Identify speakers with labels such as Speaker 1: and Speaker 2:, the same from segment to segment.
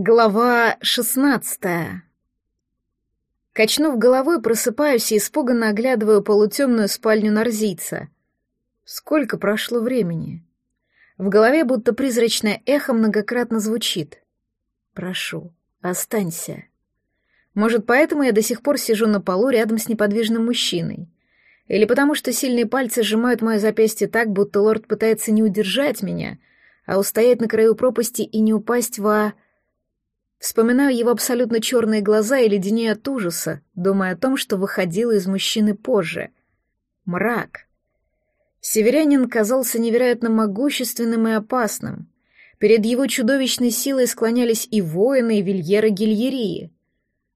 Speaker 1: Глава шестнадцатая. Качнув головой, просыпаюсь и испуганно оглядываю полутемную спальню нарзийца. Сколько прошло времени? В голове будто призрачное эхо многократно звучит. «Прошу, останься». Может, поэтому я до сих пор сижу на полу рядом с неподвижным мужчиной? Или потому что сильные пальцы сжимают мое запястье так, будто лорд пытается не удержать меня, а устоять на краю пропасти и не упасть во... Вспоминаю его абсолютно черные глаза и леденею от ужаса, думая о том, что выходило из мужчины позже. Мрак. Северянин казался невероятно могущественным и опасным. Перед его чудовищной силой склонялись и воины, и вильеры гильерии.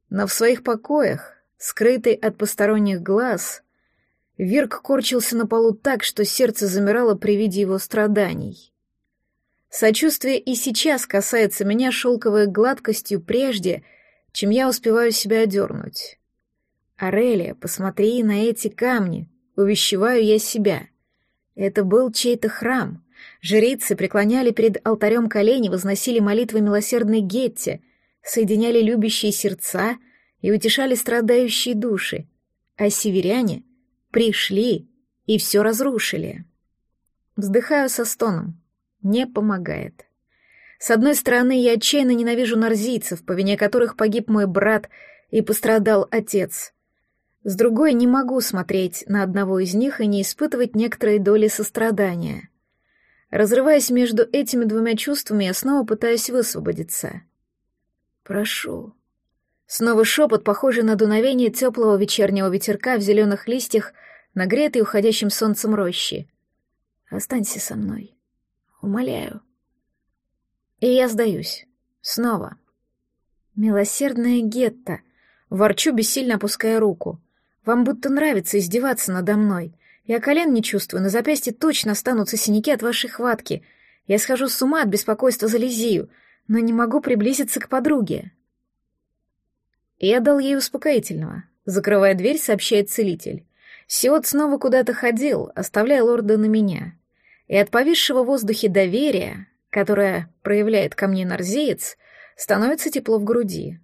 Speaker 1: Но в своих покоях, скрытый от посторонних глаз, Вирк корчился на полу так, что сердце замирало при виде его страданий. Сочувствие и сейчас касается меня шелковой гладкостью прежде, чем я успеваю себя одернуть. «Арелия, посмотри на эти камни», — увещеваю я себя. Это был чей-то храм. Жрицы преклоняли перед алтарем колени, возносили молитвы милосердной Гетте, соединяли любящие сердца и утешали страдающие души. А северяне пришли и все разрушили. Вздыхаю со стоном не помогает. С одной стороны, я отчаянно ненавижу нарзийцев, по вине которых погиб мой брат и пострадал отец. С другой, не могу смотреть на одного из них и не испытывать некоторой доли сострадания. Разрываясь между этими двумя чувствами, я снова пытаюсь высвободиться. «Прошу». Снова шепот, похожий на дуновение теплого вечернего ветерка в зеленых листьях, нагретой уходящим солнцем рощи. «Останься со мной». Умоляю. И я сдаюсь. Снова. Милосердная гетто. Ворчу, бессильно опуская руку. Вам будто нравится издеваться надо мной. Я колен не чувствую, на запястье точно останутся синяки от вашей хватки. Я схожу с ума от беспокойства за Лизию, но не могу приблизиться к подруге. Я дал ей успокоительного. Закрывая дверь, сообщает целитель. Сиот снова куда-то ходил, оставляя лорда на меня и от повисшего в воздухе доверия, которое проявляет ко мне нарзеец, становится тепло в груди.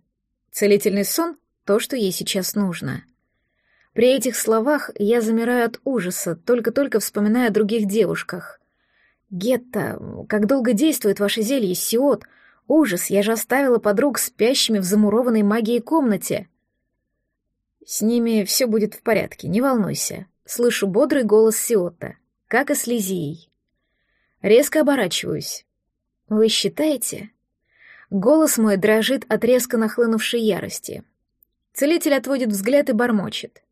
Speaker 1: Целительный сон — то, что ей сейчас нужно. При этих словах я замираю от ужаса, только-только вспоминая о других девушках. «Гетта, как долго действует ваше зелье, Сиот? Ужас, я же оставила подруг спящими в замурованной магией комнате». «С ними все будет в порядке, не волнуйся», — слышу бодрый голос Сиота, как и с Лизией. Резко оборачиваюсь. «Вы считаете?» Голос мой дрожит от резко нахлынувшей ярости. Целитель отводит взгляд и бормочет.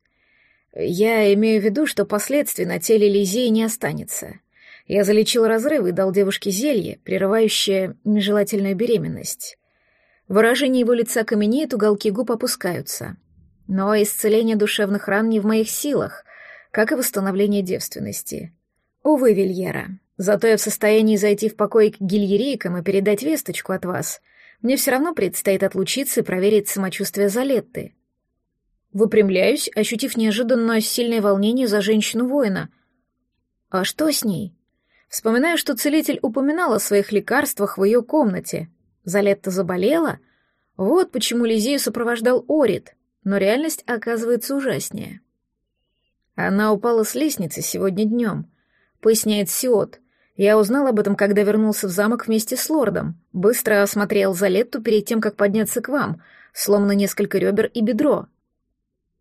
Speaker 1: «Я имею в виду, что последствий на теле Лизеи не останется. Я залечил разрыв и дал девушке зелье, прерывающее нежелательную беременность. Выражение его лица каменеет, уголки губ опускаются. Но исцеление душевных ран не в моих силах, как и восстановление девственности. Увы, Вильера, Зато я в состоянии зайти в покой к гильерейкам и передать весточку от вас. Мне все равно предстоит отлучиться и проверить самочувствие Залетты. Выпрямляюсь, ощутив неожиданное сильное волнение за женщину-воина. А что с ней? Вспоминаю, что целитель упоминал о своих лекарствах в ее комнате. Залетта заболела? Вот почему Лизею сопровождал Орит, но реальность оказывается ужаснее. Она упала с лестницы сегодня днем, поясняет Сиот, я узнал об этом, когда вернулся в замок вместе с лордом. Быстро осмотрел Залетту перед тем, как подняться к вам. Сломано несколько ребер и бедро.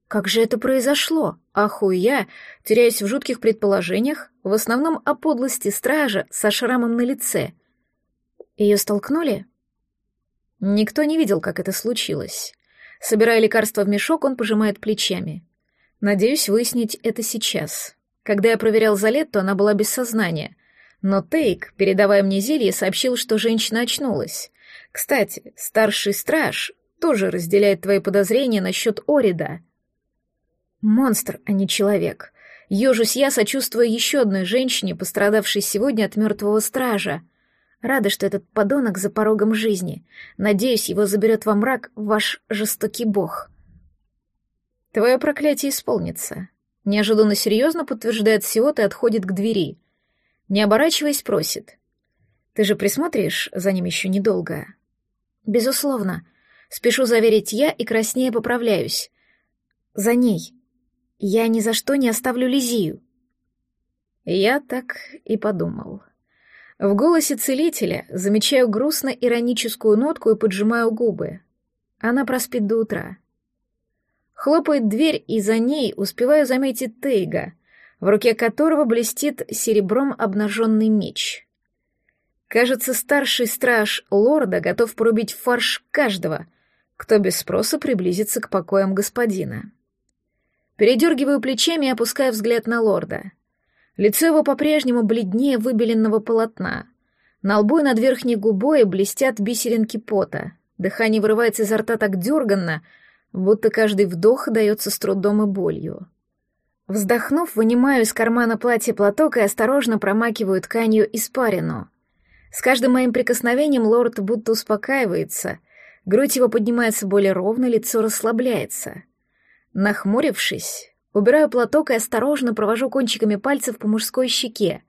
Speaker 1: Как же это произошло? Ахуй я, теряясь в жутких предположениях, в основном о подлости стража со шрамом на лице. Ее столкнули? Никто не видел, как это случилось. Собирая лекарства в мешок, он пожимает плечами. Надеюсь выяснить это сейчас. Когда я проверял Залетту, она была без сознания — но Тейк, передавая мне зелье, сообщил, что женщина очнулась. Кстати, старший страж тоже разделяет твои подозрения насчет Орида. Монстр, а не человек. Ёжусь я, сочувствуя еще одной женщине, пострадавшей сегодня от мертвого стража. Рада, что этот подонок за порогом жизни. Надеюсь, его заберет во мрак ваш жестокий бог. Твое проклятие исполнится. Неожиданно серьезно подтверждает Сиот и отходит к двери. Не оборачиваясь, просит. «Ты же присмотришь за ним еще недолго?» Безусловно. Спешу заверить я и краснее поправляюсь. За ней. Я ни за что не оставлю Лизию. Я так и подумал. В голосе целителя замечаю грустно-ироническую нотку и поджимаю губы. Она проспит до утра. Хлопает дверь, и за ней успеваю заметить Тейга, в руке которого блестит серебром обнаженный меч. Кажется, старший страж лорда готов порубить фарш каждого, кто без спроса приблизится к покоям господина. Передергиваю плечами и опускаю взгляд на лорда. Лицо его по-прежнему бледнее выбеленного полотна. На лбу и над верхней губой блестят бисеринки пота. Дыхание вырывается изо рта так дерганно, будто каждый вдох дается с трудом и болью. Вздохнув, вынимаю из кармана платья платок и осторожно промакиваю тканью испарину. С каждым моим прикосновением лорд будто успокаивается, грудь его поднимается более ровно, лицо расслабляется. Нахмурившись, убираю платок и осторожно провожу кончиками пальцев по мужской щеке.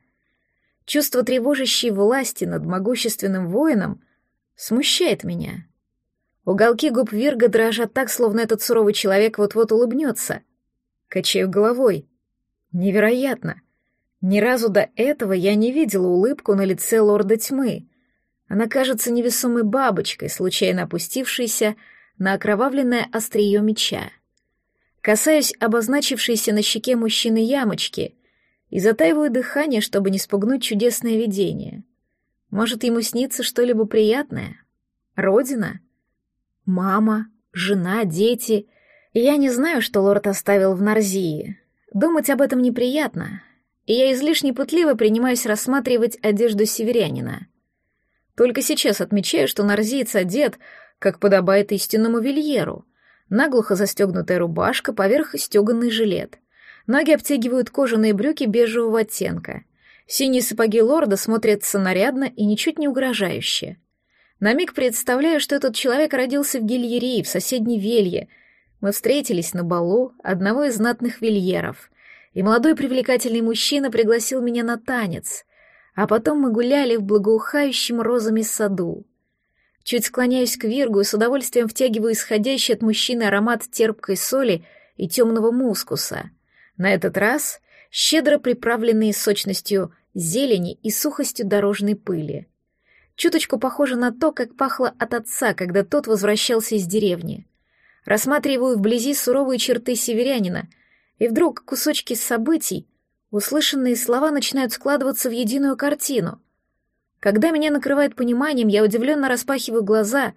Speaker 1: Чувство тревожащей власти над могущественным воином смущает меня. Уголки губ Вирга дрожат так, словно этот суровый человек вот-вот улыбнется. Качаю головой. Невероятно. Ни разу до этого я не видела улыбку на лице лорда тьмы. Она кажется невесомой бабочкой, случайно опустившейся на окровавленное острие меча. Касаюсь обозначившейся на щеке мужчины ямочки и затаиваю дыхание, чтобы не спугнуть чудесное видение. Может, ему снится что-либо приятное? Родина? Мама, жена, дети. Я не знаю, что лорд оставил в Нарзии. Думать об этом неприятно, и я излишне пытливо принимаюсь рассматривать одежду северянина. Только сейчас отмечаю, что нарзиец одет, как подобает истинному вильеру. Наглухо застегнутая рубашка, поверх стеганный жилет. Ноги обтягивают кожаные брюки бежевого оттенка. Синие сапоги лорда смотрятся нарядно и ничуть не угрожающе. На миг представляю, что этот человек родился в Гильерии, в соседней Велье. Мы встретились на балу одного из знатных вильеров, и молодой привлекательный мужчина пригласил меня на танец, а потом мы гуляли в благоухающем розами саду. Чуть склоняюсь к Виргу и с удовольствием втягиваю исходящий от мужчины аромат терпкой соли и темного мускуса. На этот раз щедро приправленные сочностью зелени и сухостью дорожной пыли чуточку похоже на то, как пахло от отца, когда тот возвращался из деревни. Рассматриваю вблизи суровые черты северянина, и вдруг кусочки событий, услышанные слова начинают складываться в единую картину. Когда меня накрывает пониманием, я удивленно распахиваю глаза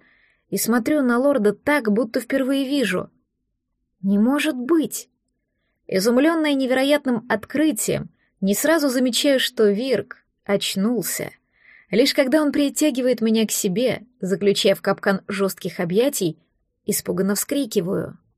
Speaker 1: и смотрю на лорда так, будто впервые вижу. Не может быть! Изумленная невероятным открытием, не сразу замечаю, что Вирк очнулся. Лишь когда он притягивает меня к себе, заключая в капкан жестких объятий, испуганно вскрикиваю —